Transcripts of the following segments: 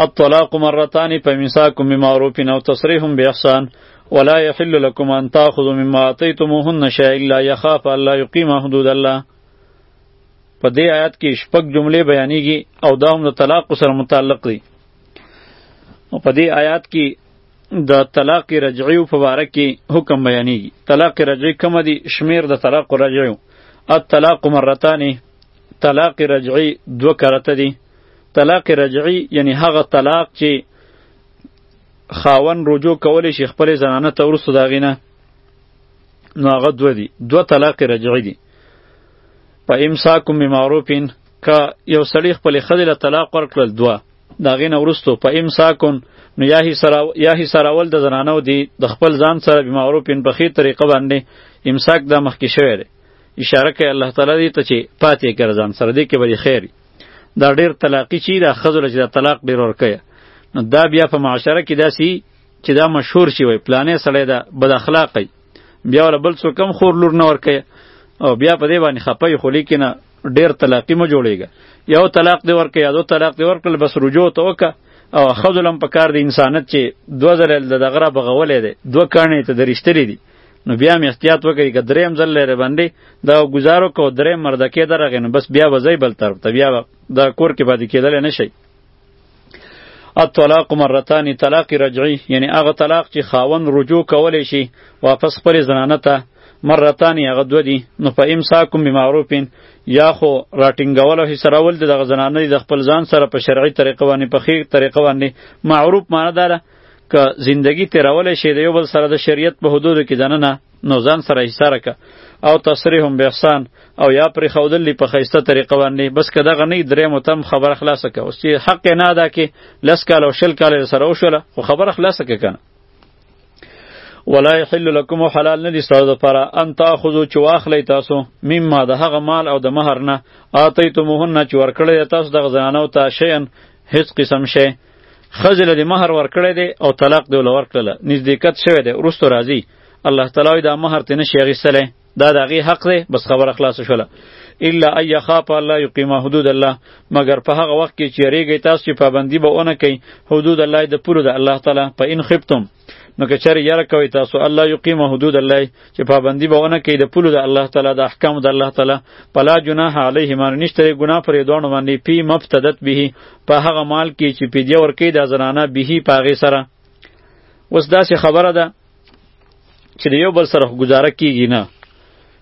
الطلاق مرتان فامساك بمعروف او تصريح باحسان ولا يحل لكم ان تاخذوا مما اتيتموهن شيئا الا يخاف الا يقيم حدود الله په دې آیات کې شپږ جملې بیانېږي او دا هم د طلاق سره متعلق دي او په دې آیات کې د طلاق رجعي په باره کې حکم بیانېږي طلاق رجعي کوم دي شمیر د طلاق رجعي الطلاق مرتان طلاق رجعی دو کرته دی طلاق رجعی یعنی هغه طلاق چې خاون رجوع کولی شي خپل زنانه ته ورسو دا غینه نو هغه دو دی دو طلاق رجعی دی په امساکم بمعروفین که یو سړی خپل خدای له طلاق ورکړل دوا دا غینه ورستو په امساکون نو یا هی سره یا هی سره ول د زنانو دی د خپل ځان سره به معروف په خې طریقه باندې امساک د مخکې شوی دی اشاره کوي الله تعالی دې ته چې پاتې کړ ځان سره دې کې به خیر دا ډیر طلاقی چی دا خزل چې دا طلاق ډیر ورکه نو دا بیا په معاشره کې داسي چې دا مشهور شي وي پلانې سړی دا بد اخلاقی بیا ول بل څوک کم خور لور نه ورکه او بیا په دې باندې خپای خو لیکنه ډیر طلاقی مو جوړیږي یو طلاق دی ورکه یا دو طلاق دی ورکل بس رجوع ته وکه او خذلم په کار دی انسانت چې دوه ځله د دغره بغولې دی دوه کانې ته درشتلې دي نو بیا مې احتیاط وکړي که دریم ځل لري باندې دا گزارو کو درې مرده کې درغې نو بس بیا وځي بل طرف ته بیا دا کور کې باندې کېدل نه شي الطلاق مرتان طلاق رجعي یعنی هغه طلاق چې خاون رجوع کولی شي واپس خپل زنانه ته مرتان هغه دو دي نو په امساکم بمعروفین یا خو راټینګول او سراول د غزنانه د خپل ځان سره په شرعي طریقه باندې په خیر طریقه باندې معروف معنی داره که زندگی تیرولې شي د یو بل سره د شریعت په حدودو کې دننه نو ځان سره ایثار ک او تصریح به احسان او یا پر خودلی په خیسته طریقه باندې بس کده غنی درې متم خبر خلاص ک اوس چې حق نه ادا کې لس کال او شل کال سره وشوله خو خبر خلاص ک کنه ولا يحل لكم حلال ندی ستاسو لپاره ان تاخذو چې واخلی تاسو مما د هغه مال او د مہر نه آتیتموهن چې ورکړی تاسو د غزانو ته شین هیڅ قسم شی ښځې له دې مهر ورکړی دی او طلاق دی له ورکړله نزدېکت شوی دی وروسته راځي الله تعالی وایي دا مهر ترې نشي اخیستلی دا د هغې حق دی بس خبره خلاصه شوله الا ان یخاف الله یقیم حدود الله مگر په هغه وخت کې چې یریږئ تاسو چې پابندي به ونه کوئ حدود الله د پولو د الله تعالی په ان خفتم نو که چېرې یره کوي تاسو الله یقیم حدود الله چې پابندي به ونه کوي د پولو د الله تعالی د احکامو د الله تعالی پلا جناح علیهما نشته د ګناه پرې دواړو باندې پی مفتدت به په هغه مال کې چې پیدیا ورکوي د زنانه به په هغې سره اوس داسې خبره ده چې د یو بل سره ګزاره کیږي نه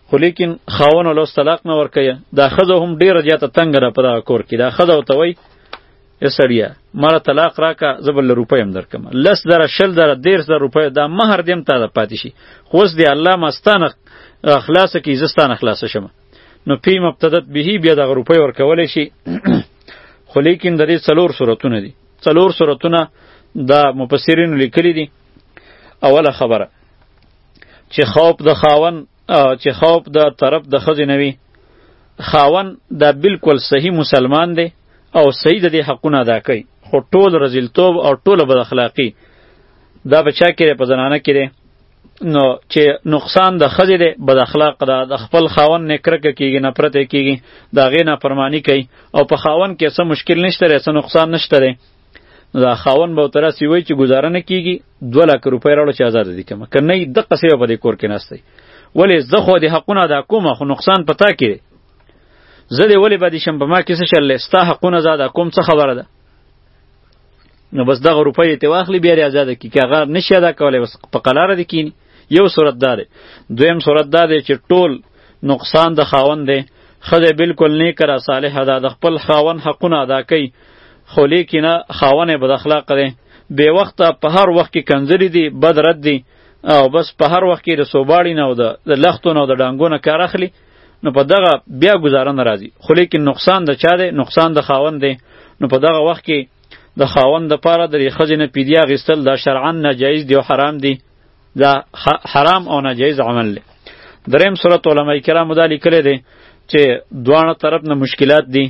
خو لیکن خاون ولوس طلاق نه ورکوي دا ښځه هم ډېره زیاته تنګه ده په دغه کور کې دا ښځه ورته وایي ای سړیه ماله طلاق راکا زه به له روپۍ هم درکم لس زره شل زره دېرش زره روپۍ دا مهر دې هم تا ته پاتې شي خو اوس دې الله ما ستا نه خلاصه کړي زه ستا نه خلاصه شم نو پی مبتدت به بیا دغه روپۍ ورکولی شي خو لیکن د دې څلور صورتونه دي څلور صورتونه د مفسرینو لیکلي دي اوله خبره چې خوف د خاون چې خوف د طرف د ښځې نه وي خاون دا بالکل صحیح مسلمان دی او صحیح د دې حقونه ادا کوي خو ټول رزیلتوب او ټول بد اخلاقی دا بچا کړي په زنانه کړي نو چې نقصان د خځې دی بد اخلاق ده د خپل خاون نه کرکه کیږي نفرت کیږي د هغې نافرمانی کوي او په خاون کې څه مشکل نشته دی څه نقصان نشته دی نو دا خاون به ورته راسي وایي چې ګزاره نه کیږي دوه لکه روپۍ راوړه چې ازاده دي کمه که نه یې دقسې به په دې کور کې ناست ولې زه خو دې حقونه ادا کوم خو نقصان په تا کې دی زه دې ولې بدې شم په ما کې څه شل دی ستا حقونه زاده کوم څه خبره ده نو بس دغه روپۍ یې ترې واخلي بیا یې ازاده کړي که هغه نه شي ادا کولی بس په قلاره دې کیني یو صورت دا دی دویم صورت دا دی چې ټول نقصان د خاوند دی ښځه بلکل نیکه را صالحه ده د خپل خاوند حقونه ادا کوي خو لیکنه خاوند یې بد اخلاقه دی بې وخته په هر وخت کې کنځلې دي بد رد دي او بس په هر وخت کې د سوباړي نه او د لختو نه او د ډانګو نه کار اخلي نو په دغه بیا گزاره نه راځي خو لیکن نقصان د چا دی نقصان د خاوند دی نو په دغه وخت کې د خاوند د پاره د ښځې نه پیدیا غیستل دا شرعا ناجایز دی او حرام دی دا حرام او ناجایز عمل دی دریم صورت علما کرامو دا لیکلی دی چې دواړه طرف نه مشکلات دي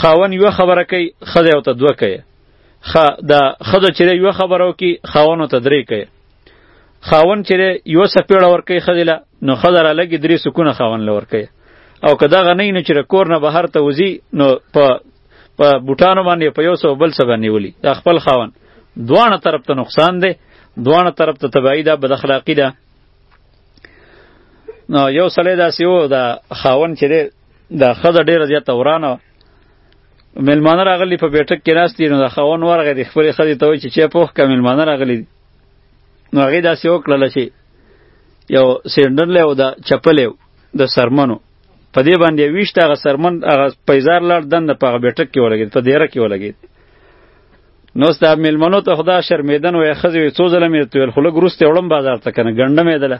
خاون یو خبره کوي ښځه او ته دوه کوي خ دا ښځه چې یو خبره وکي خاون او ته درې کوي خاون چې یو سپېړه ورکې خدله نو خدره لګي درې سکونه خاون لور کوي او که دا غنی نو چې کور نه بهر ته وزي نو په په بوټانو باندې په یو سو بل څه باندې ولي دا خپل خاون دوانه طرف ته نقصان دی دوانه طرف ته تبعی ده بد اخلاقی ده نو یو سړی داسې و دا خاون چې دی دا ښځه ډېره زیاته ورانه وه مېلمانه راغلي په بیټک کې ناست دي نو دا خاون ورغی د خپلې ښځې ته وایي چې چای پوښ که مېلمانه راغلي دي نو هغه داسې وکړل چې یو سینډر له او دا چپلې د سرمنو په دې باندې ویشت هغه سرمن هغه پیزار لړ دند په هغه بیټک کې ولګید په دیره کې ولګید نو ستا ملمنو ته خدا شرمیدن وې خزې وې څو ځله مې ته ویل خلک روسته وړم بازار ته کنه ګنډه مې دله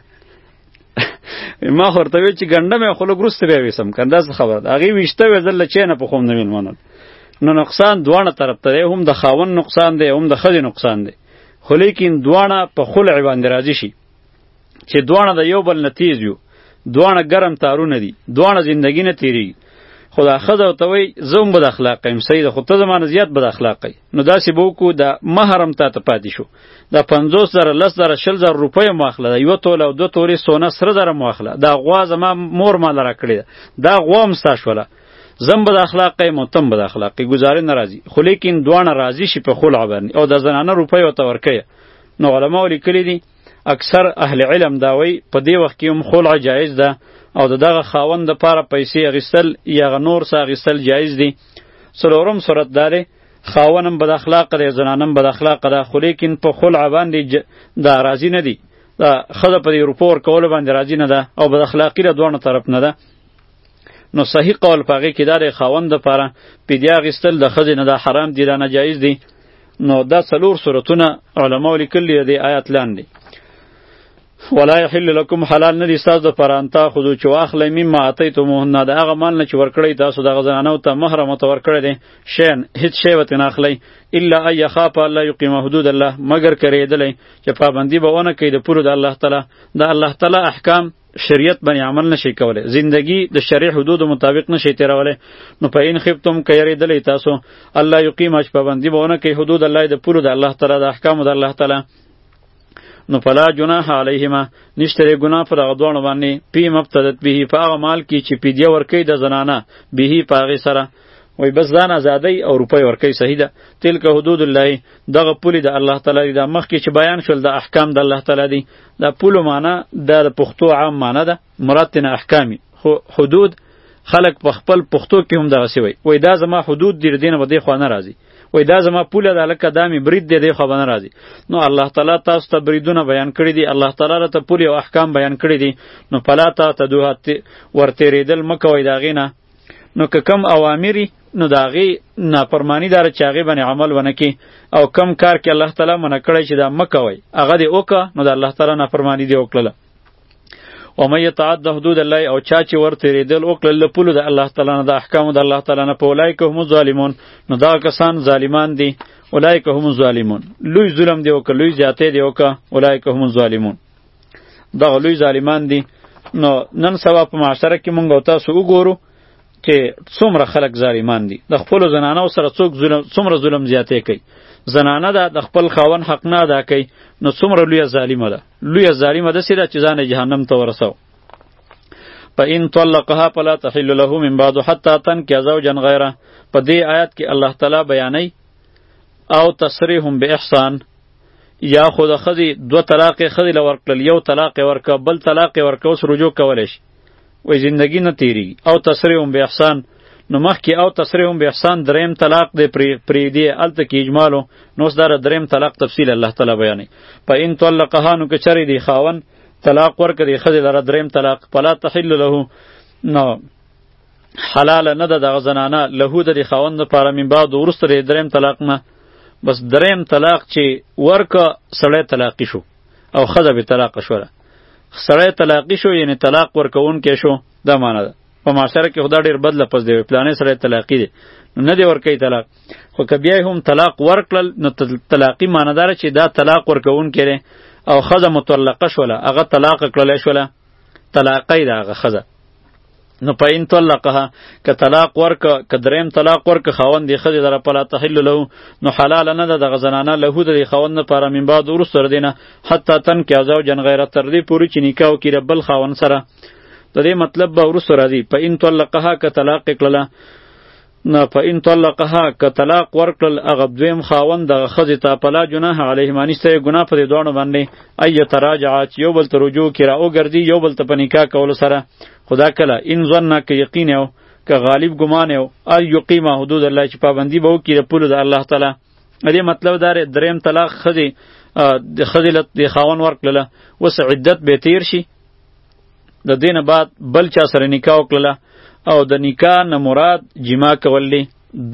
ما خورته وی چې ګنډه مې خلک روسته به وسم کنده خبره ده هغه ویشته وې ځل چې نه په خوم نه ملمنو نو نقصان دوه طرف ته هم د خاون نقصان دی هم د خځې نقصان دی خو لیکن دواړه په خلع باندې راضي شي چې دواړه د یو بل نه تیز یو دواړه ګرم تارونه دي دواړه زندگی نه تیری خدا خزه ته وای زوم بد اخلاق ایم سید خو ته زمانه زیات بد اخلاق ای نو داسې بو کو د محرم ته ته پاتې شو د 50 زره لس زره شل زره روپۍ مواخله د یو توله او دو تولې سونه سره زره مواخله دا غوا زما مور مال را کړی دا غوا هم ستا شوله زم بد اخلاق یم او تم بد اخلاق یې ګزارې نه راځي خو لیکن دواړه راضي شي په خلع باندې او د زنانه روپۍ ورته ورکوي نو علماو لیکلي دي اکثر اهل علم دا وایي په دې وخت کې هم خلع جایز ده او د دغه خاوند دپاره پیسې اخیستل یا هغه نور څه اخیستل جایز دي څلورم صورت دا دی خاوند هم بد اخلاقه دی زنان هم بد اخلاقه ده خو لیکن په خلع باندې دا راضي نه دي ښځه په دې روپو ورکولو باندې راضي نه ده او بد اخلاقي له دواړو طرف نه ده نو صحیح قول پاغه کې دار خاوند لپاره پیډیا غستل د خزې نه د حرام دی را ناجایز دی نو دا څلور صورتونه علما لیکل دی آیات لاندې ولا يحل لكم حلال ندی تاسو د پرانتا خودو چې واخلې مم اتیتموهن دا هغه مال نه چې ورکړی تاسو د غزنانو ته مہر مت ورکړی دي شین هیڅ شی وت نه اخلي الا اي خاف الله يقيم حدود الله مگر کړی دلې چې پابندي به ونه کوي د پرو د الله تعالی د الله تعالی احکام شریعت باندې عمل نشي کولای زندگی د شریع حدود مطابق نشي تیرولای نو په ان خفتم کيری دلی تاسو الله یقیم اش پابندی بونه کې حدود الله د پوره د الله تعالی د احکام د الله تعالی نو فلا جناح علیهما نشتره گناه پر هغه دوه باندې پی مبتدت به په هغه مال کې چې پیډیا ورکی د زنانه به په هغه سره وای بس ځان ازادۍ او روپۍ ورکوي صحیح ده تلک حدود الله دغه پولې د الله تعالی دی دا مخکې چې بیان شول د احکام د الله تعالی دی دا پولو معنا دا د پښتو عام معنا ده مراد تنه احکامي خو حدود خلق په خپل پښتو کې هم دغه سی وای وای دا زما حدود دیر دینه به دی خو نه راځي وای دا زما پوله ده لکه دا می برید دی دی خو به نه راځي نو الله تعالی تاسو ته بریدونه بیان کړی دی الله تعالی را ته پولی او احکام بیان کړی دی نو پلا تا ته دوه ورتیریدل مکوئ دا غینه نو که کم اوامری نو دا غي نافرمانی دار چې هغه باندې عمل ونه کی او کم کار کې الله تعالی منع کړی چې دا مکوي هغه دی اوکا نو دا الله تعالی نافرمانی دی وکړه او مې تعد حدود الله او چا چې ورته ریدل او کړل پوله د الله تعالی نه د احکام د الله تعالی نه په ولای که هم ظالمون نو دا کسان ظالمان دي ولای که هم ظالمون لوی ظلم دی او که لوی زیاته دی او که ولای که هم ظالمون دغه لوی ظالمان دي نو نن سبا په معاشره کې مونږ او تاسو وګورو چې څومره خلک ظالمان دي د خپل زنانو سره څوک ظلم څومره ظلم زیاتې کوي زنانه ده د خپل خاون حق نه ادا کوي نو څومره لوی ظالمه ده لوی ظالمه ده سیده چې ځان جهنم ته ورسو فإن طلقها فلا تحل له من بعد حتى تنكح زوجا غيره په دې آیات کې الله تعالی بیانوي او تصریح به احسان یا خو د ښځې دوه طلاقې ښځې له ورکړل یو طلاق یې ورکه بل طلاق یې ورکه اوس رجوع کولی شي وایي زندګي نه تیریږي او تسریع هم به احسان نو مخکې او تسریع هم به احسان دریم طلاق دی پرېږدي هلته کې اجمال و نو اوس دا دریم طلاق تفصیل الله تعالی بیانوي په ان طلقها نو که چرې دی خاوند طلاق ورکړي ښځې لره دریم طلاق فلا تحل له نو حلال نه ده دغه زنانه له د خاوند لپاره من بعد ورسته د دریم طلاق نه بس دریم طلاق چې ورکه سړی طلاقی شو او خزه به طلاق شوله سړی طلاقی شو یعنی طلاق ورکون کې شو دا معنی ده په معاشره کې خدا ډیر بد لفظ دی پلانې سړی طلاقی دی نه دی ورکی طلاق خو که بیا هم طلاق ورکړل نو طلاقی معنی دار چې دا طلاق ورکون کړي او خزه مطلقه شوله هغه طلاق کړل شوله طلاقی دا هغه خزه نو پاین طلقها ک طلاق ورک ک دریم طلاق ورک خاوند دی خدای در په تحل له نو حلال نه ده د غزنانه له د خاوند لپاره من بعد ورسره دینه حتی تن کې ازو جن غیر تر دې پوری چې نکاح کې ربل خاوند سره د دې مطلب به ورسره دی په ان طلقها ک طلاق کړله نه فإن طلقها که طلاق ورکړل هغه دویم خاوند دغه ښځې ته فلا جناح علیهما نشته یې ګناه په دې دواړو باندې ان یتراجعا چې یو بل ته رجوع کړي را وګرځي یو بل ته په نکاح کولو سره خو دا کله ان ظنه که یقین یو که غالب ګمان یو ان یقیمه حدود الله چې پابندي به وکړي د پولو د الله تعالی دې مطلب دا دی دریم طلاق ښځې د ښځې له خاوند ورکړله اوس عدت به تیر شي د دین بعد بل چا سره نکاح وکړه او د نکاح نه مراد جما کول دي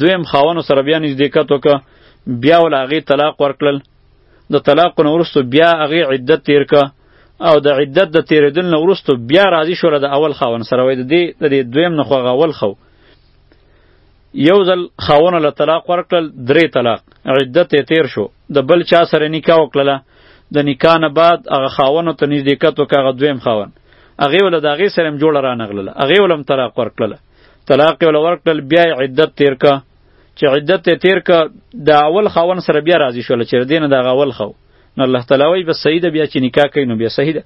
دویم خاونو سره بیا نزدېکت وکړه بیا ول هغې طلاق ورکړل د طلاق نه وروسته بیا هغې عدت تیر که او د عدت د تیریدل نه وروسته بیا راضي شوله د اول خاون سره وای د دې د دې دویم نه خو هغه اول خو یو ځل خاونه له طلاق ورکړل درې طلاق عدت یې تیر شو د بل چا سره نکاح وکړله د نکاح نه بعد هغه خاونو ته نزدېکت وکړه هغه دویم خاون هغه ول د هغې سره هم جوړه رانغلله هغې ول هم طلاق ورکړله طلاق یې ول ورکړل بیا یې عدت تیر که چې عدت یې تیر که د اول خاون سره بیا راضي شوله چې دینه د هغه اول خو نو الله تعالی وایي بس صحیح ده بیا چې نکاح کوي نو بیا صحیح ده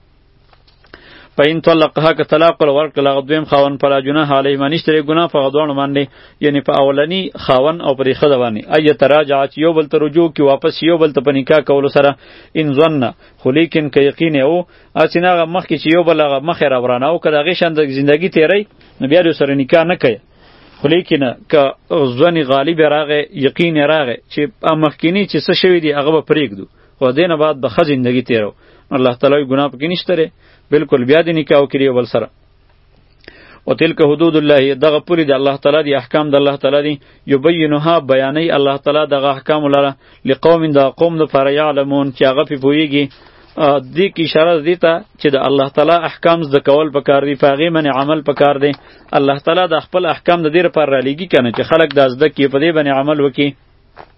په ان طلقها که طلاق ول ورکړل هغه دویم خاون پر جناح علی معنی شته ګناه په غدوانو باندې یعنی په اولنی خاون او پر خده باندې ای تراجعت یو بل ته رجوع کی واپس یو بل ته په نکاح کول سره ان ظن خو لیکن که یقین او اسیناغه مخ کی چې یو بل هغه مخ را ورانه او کله غی شند زندگی تیری نو بیا یو سره نکاح نه کوي خو لیکن که ځواني غالب راغې یقین راغې چې مخکینی چې څه شوی دی هغه به پرېږدو خو د دې نه بعد به ښه زندګي تېرو نو الله تعالی وایي ګناه پکې نشته دی بلکل بیا دې نکاح وکړي یو بل سره او تلک حدود الله دغه پوری د الله تعالی دی احکام د الله تعالی دی یبینها بیانې الله تعالی دغه احکام لره لقوم د قوم د فر یعلمون چې هغه په پویږي دې کې اشاره دی ته چې د الله تعالی احکام زده کول پکار دی فغې من عمل پکار دی الله تعالی د خپل احکام د دې لپاره را لېږي کنه چې خلک د زده کې په دې باندې عمل وکړي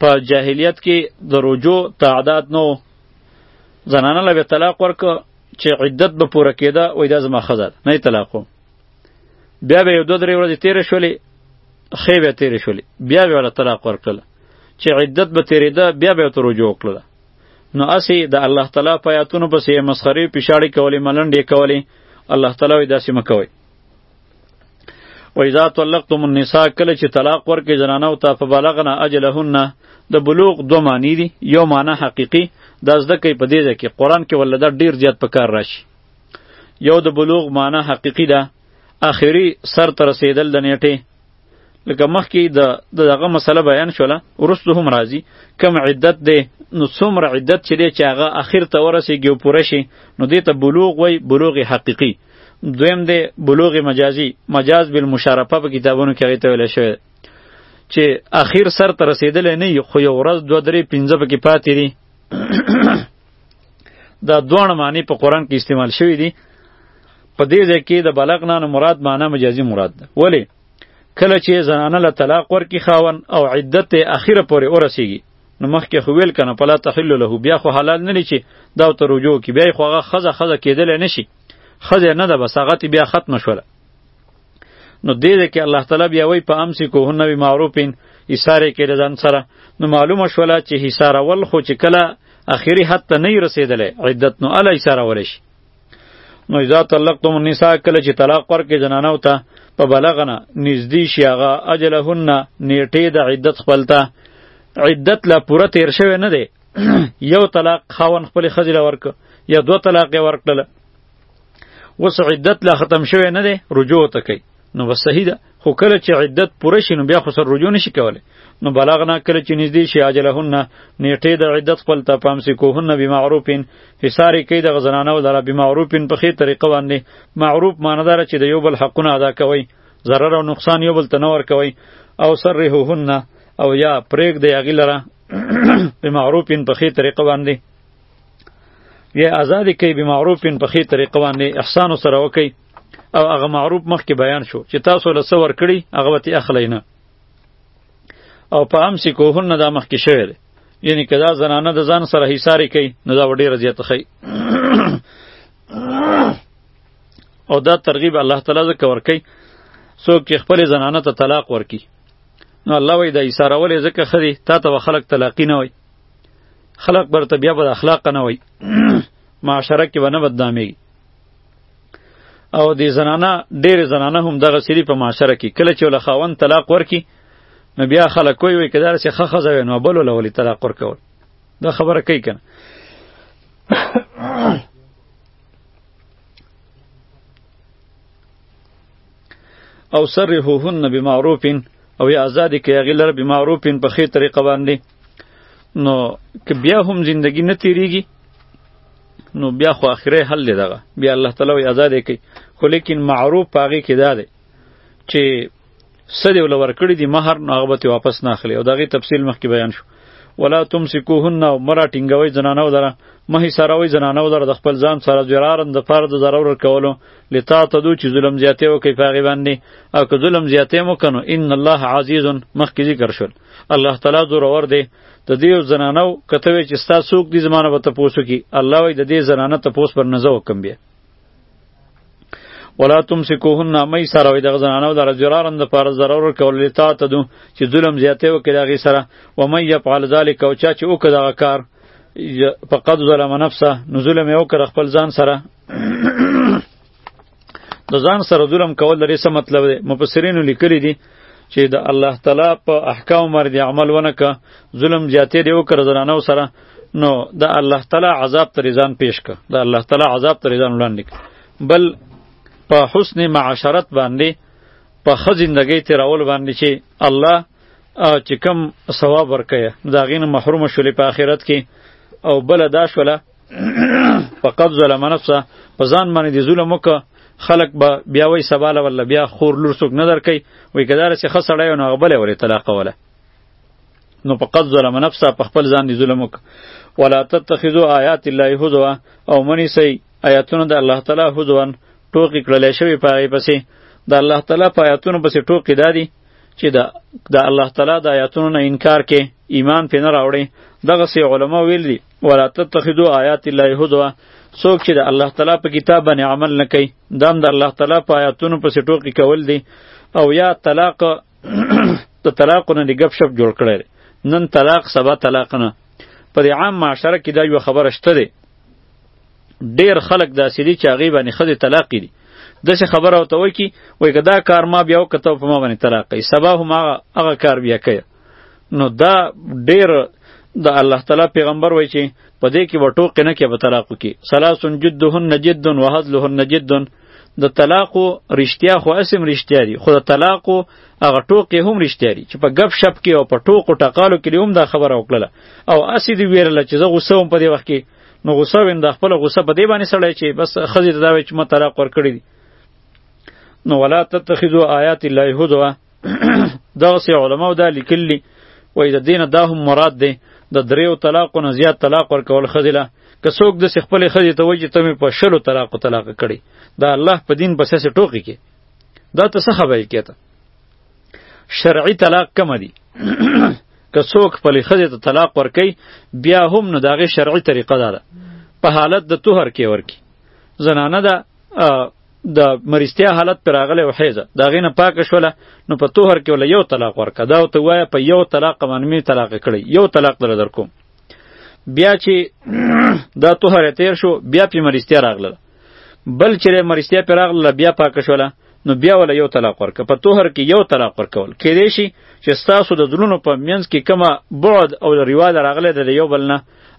په جاهلیت کې د رجوع تعداد نو زنانه له به طلاق ورک چې عدت به پوره کېده وای دا زما ښځه ده نه طلاق وم بیا به یو دوه درې ورځې تېرې شولې ښې بیا تېرې شولې بیا به ورله طلاق ورکړل چې عدت به تېرېده بیا به ورته رجوع وکړله نو هسې د الله تعالی په آیاتونو پسې مسخرې پیشاړې کولې ملنډې کولې الله تعالی وایي داسې مه کوئ و اذا طلقتم النساء کله چې طلاق ورکې زنانو ته په بلغنا اجلهن د بلوغ دو معنی دي یو معنی حقیقی دا زده کوي په دې ځای کې قران کې ولدا ډیر زیات په کار راشي یو د بلوغ معنی حقیقی ده اخری سر ته رسیدل د نیټه لکه مخکې د دغه مسله بیان شوله ورستو هم راځي کم عدت دی نو څومره عدت چې دی چې هغه اخر ته ورسېږي او پوره شي نو دې ته بلوغ وای بلوغ حقیقي دویم دی بلوغ مجازي مجاز بالمشارفه په کتابونو کې هغې ته ویلی شوی چې اخیر سر ته رسېدلی نه خو یو ورځ دوه درې پنځه پکې پاتې دي دا دوه معنی په قران کې استعمال شوی دی په دې ځای کې د بلغ نه مراد معنی مجازي مراد ده ولی کله چې زنانه له طلاق ورکی خاون او عدت اخیره پورې ورسیږي نو مخکې خو ویل کنه پلا تحل له بیا خو حلال نه لچی دا ته رجوع کی بیا خو هغه خزه خزه کېدل نه شي خزه نه ده بس هغه بیا ختم شوله نو دې ده کې الله تعالی بیا وای په امسی کوه نه وی معروفین ایثارې کې رضان سره نو معلومه شولا چې ایثار اول خو چې کله اخیری حد ته نه رسیدلې عدت نو الی ایثار اول شي نو اذا طلقتم النساء کله چې طلاق ورکې زنانو ته په بلغنه نږدې شي هغه اجلهن نیټې د عدت خپلته عدت لا پوره تیر شوی نه دی یو طلاق خاون خپل خځې له ورک یا دو طلاق یې ورکړله وس عدت لا ختم شوی نه دی رجوع ته کوي نو بس صحیح ده خو کله چې عدت پوره شي نو بیا خو سر رجوع نشي کولی نو بلاغ نه کله چې نږدې شي اجلهن نیټې د عدت خپل ته پام سي کوهن به معروفین حسارې کوي د غزنانه ولر به معروفین په خې طریقه باندې معروف ماندار چې د یو بل حقونه ادا کوي ضرر او نقصان یو بل ته نه ور کوي او سرهن او یا پرېګ دی هغې لره به معروفین په خې طریقه باندې یا آزاد کوي به معروف په خې طریقه باندې احسان سره وکي او هغه معروف مخکې بیان شو چې تاسو له څه ورکړي هغه وتی اخلي نه او په هم سکوهن نه دا مخکې شوی دی یعنی که دا زنانه د ځان سره حسارې کوي نو دا ډېره زیاته ښي او دا ترغیب الله تعالی ځکه ورکوي څوک چې خپل زنانه ته طلاق ورکي نو الله وای دا ایسارولې ځکه خدي تا ته خلک طلاقی نه وای خلق برته بیا بد اخلاق نه وای معاشره کې ونه بدنامي او د زنانه ډېر زنانه هم دغه سری په معاشره کې کله چې ول خاون طلاق ورکي نو بیا خلک کوی وي کدار سه خخه ځوي نو بل ول ولي طلاق ورکول دا خبره کوي کنه او سرهوهن بمعروفین او یا آزاد کې هغه لره بمعروفین په خې طریقه باندې نو که بیا هم زندگی نه تیریږي نو بیا خو اخره حل دی دغه بیا الله تعالی وی آزاد کوي خو لیکن معروف پاغي کې دا دی چې سدی ول ورکړي دي مہر نو هغه به واپس نه اخلي او دغه تفصیل مخکې بیان شو ولا تمسکوهن او مرا ټینګوي زنانه ودره مه سراوي زنانه ودره د خپل ځان سره ضرارن د فرد ضرر کولو لتا تدو چې ظلم زیاته وکي پاغي باندې او که ظلم زیاته مو کنو ان الله عزیز مخکې ذکر شول الله تعالی زورور دی د دې یو زنانو کته وی چې ستا څوک دي زمانه به تپوسو کی الله وی د دې زنانه تپوس پر نه زو کم بیا ولا تمسکوهن مې سره وي دغه زنانو د رجلارن د پاره ضرر کول لتا ته دو چې ظلم زیاته وکړي هغه سره و مې يفعل ذلک او چا چې وکړه دغه کار فقد ظلم نفسه نو ظلم یې وکړ خپل ځان سره د ځان سره ظلم کول لري څه مطلب دی مفسرینو لیکلی دي چې د الله تعالی په احکام باندې عمل ونه ک ظلم زیاتې دی وکړ زنانو سره نو د الله تعالی عذاب تر ځان پیش ک د الله تعالی عذاب تر ځان وړاندې بل په حسن معاشرت باندې په ښه زندګۍ تیرول باندې چې الله چې کم ثواب ورکوي د هغې نه محرومه شولې په آخرت کې او بله دا شوله فقط ظلم نفسه په ځان باندې د ظلم وکړه خلق به بیا وای سباله ولا بیا خور لور څوک نه درکې وای کدار چې خسړای او هغه بلې ورې طلاق ولا نو فقط ظلم نفسه په خپل ځان دی ظلم وک ولا تتخذوا آیات الله هزوا او منی سی آیاتونه د الله تعالی هزوان ټوکی کړل شوی پاره پسې د الله تعالی په آیاتونو پسې ټوکی دادی چې د د الله تعالی د آیاتونو نه انکار کې ایمان پې نه راوړي دغه سي علما ویل دي ولا تتخذوا آیات الله هدوا څوک چې د الله تعالی په کتاب باندې عمل نه کوي دا هم د الله تعالی په آیاتونو پسې ټوکې کول دي او یا طلاق د طلاق نه د ګپ شپ جوړ کړی نن طلاق سبا طلاق نه په دې عام معاشره کې دا یو خبره شته دی ډیر خلک داسې دي چې هغې باندې ښځې طلاق دي داسې خبره ورته وایي وایي که دا کار ما بیا وکړه ته په ما باندې طلاق کوي سبا هم هغه کار بیا کوي نو دا ډیر د الله تعالی پیغمبر وای چې په دې کې وټو قنه کې به طلاق وکي سلاسن جدهن جدن وهزلهن جدن د طلاق رښتیا خو اسم رښتیا دي خو د طلاق هغه ټوکې هم رښتیا دي چې په غف شپ کې او په ټوکو ټقالو کې هم دا خبره وکړه او اسی دی ویرله چې زه غوسه هم په دې وخت کې نو غوسه وین د خپل غوسه په دې باندې سړی چې بس خزې ته دا وای چې ما طلاق ورکړی دي نو ولا تتخذوا آیات الله هدوا دغه سي علماو دا لیکلی وای د دینه دا هم مراد دی د دریو طلاق نه زیات طلاق ورکول خزله که څوک د خپل خزې ته وایي ته مې په شلو طلاق طلاق کړي دا الله په دین په سیاسي ټوکی کې دا ته څه خبرې کېته شرعي طلاق کم دی که څوک خپل خزې ته طلاق ورکي بیا هم نه داغه شرعي طریقه ده په حالت د طهر کې ورکی زنانه ده د مرستیا حالت پر راغلی او حیض د هغې نه پاکه شوله نو په طهر کې وله یو طلاق ورکړه دا ورته ووایه په یو طلاق باندې مې طلاق کړی یو طلاق دله در کوم بیا چې دا طهر یې تیر شو بیا پې مرستیا راغله بل چې مرستیا پې راغله بیا پاکه شوله نو بیا ولا یو طلاق ورک په توهر کې یو طلاق ورکول کېدې شي چې ستاسو د زړونو په منځ کې کما بعد او روا راغله د یو بل نه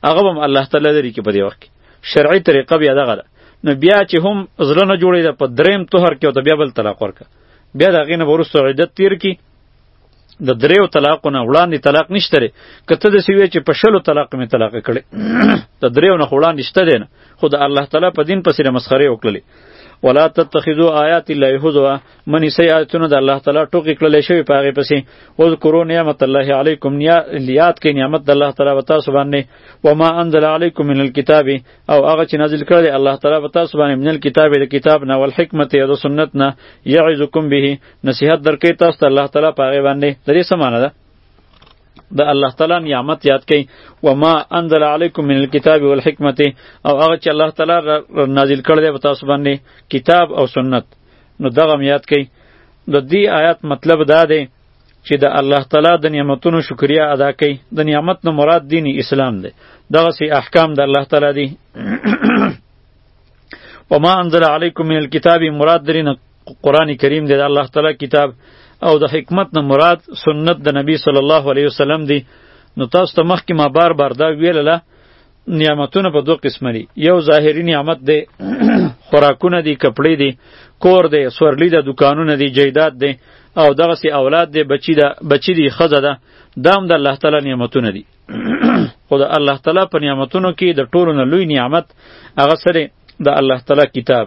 هغه هم الله تعالی لري کې په دې وخت کې شرعي طریقه بیا دغه ده نو بیا چې هم زړه نه جوړی ده په دریم طهر کې او ته بیا بل طلاق ورکه بیا د هغې نه به وروسته عدت تیر کړي د دریو طلاقو نه وړاندې طلاق نشته دی که ته داسې وی چې په شلو طلاق مې طلاق کړی د دریو نه خو وړاندې شته دی نه خو د الله تعالی په دین پسې د مسخرې وکړلې ولا تتخذوا آیات الله هزوا منی سي آیتونه د الله تعالی ټوکی کړل شوی په هغه پسې او کرو نعمت الله علیکم نیا لیات کې نعمت د الله تعالی وتا سبحانه و ما انزل علیکم من الكتاب او هغه چې نازل کړل الله تعالی وتا سبحانه من الكتاب د کتاب نه ول حکمت او سنت نه یعزکم به نصیحت درکې تاسو ته الله تعالی په هغه باندې درې سمانه ده د الله تعالی نعمت یاد کړئ و ما انزل علیکم من الكتاب والحکمت او هغه چې الله تعالی نازل کړل په تاسو باندې کتاب او سنت نو دغه یاد کړئ د دې آیات مطلب دا دی چې د الله تعالی د نعمتونو شکریا ادا کړئ د نعمت نه مراد دین اسلام دی دغه سي احکام د الله تعالی دی وما انزل علیکم من الكتاب مراد درین قران کریم دی د الله تعالی کتاب او د حکمت نه مراد سنت د نبی صلی الله علیه وسلم دی نو تاسو ته مخکې ما بار بار دا ویلله نعمتونه په دوه قسمه دي یو ظاهری نعمت دی خوراکونه دي کپړې دي کور دی سورلی ده دکانونه دي جیدات دی او دغه سي اولاد دی بچی ده بچی دی خزه ده دام د الله تعالی نعمتونه دي خو د الله تعالی په نعمتونو کې د ټولو نه لوی نعمت هغه سره د الله تعالی کتاب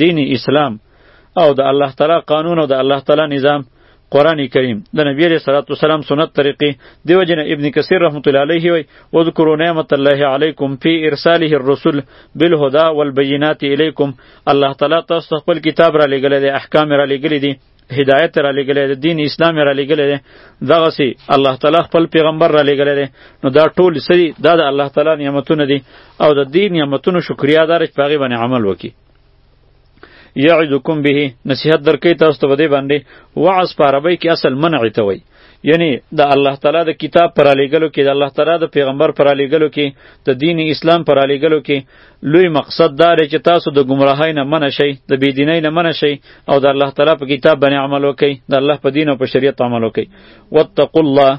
دین اسلام او د الله تعالی قانون او د الله تعالی نظام قرآن کریم د نبی علیہ الصلوۃ والسلام سنت طریقې دیو جن ابن کثیر رحمت الله علیه وی اذکروا نعمت الله علیکم فی ارساله الرسل بالهدى والبینات الیکم الله تعالی تاسو خپل کتاب را لګل دی احکام را لګل دی هدایت را لګل دی دین اسلام را لګل دی دغه سی الله تعالی خپل پیغمبر را لګل دی نو دا ټول سری دا د الله تعالی نعمتونه دي او د دې نعمتونو شکریا دار چې پاغي باندې عمل وکړي یعدکم به نصیحت درکې تاسو ته بده باندې وعظ په عربی کې اصل منع ته وای یعنی د الله تعالی د کتاب پر علیګلو کې د الله تعالی د پیغمبر پر علیګلو کې د دین اسلام پر علیګلو کې لوی مقصد دا دی چې تاسو د گمراهۍ نه منع شئ د بی دینۍ نه منع شئ او د الله تعالی په کتاب باندې عمل وکړئ د الله په دین او په شریعت عمل وکړئ واتقوا الله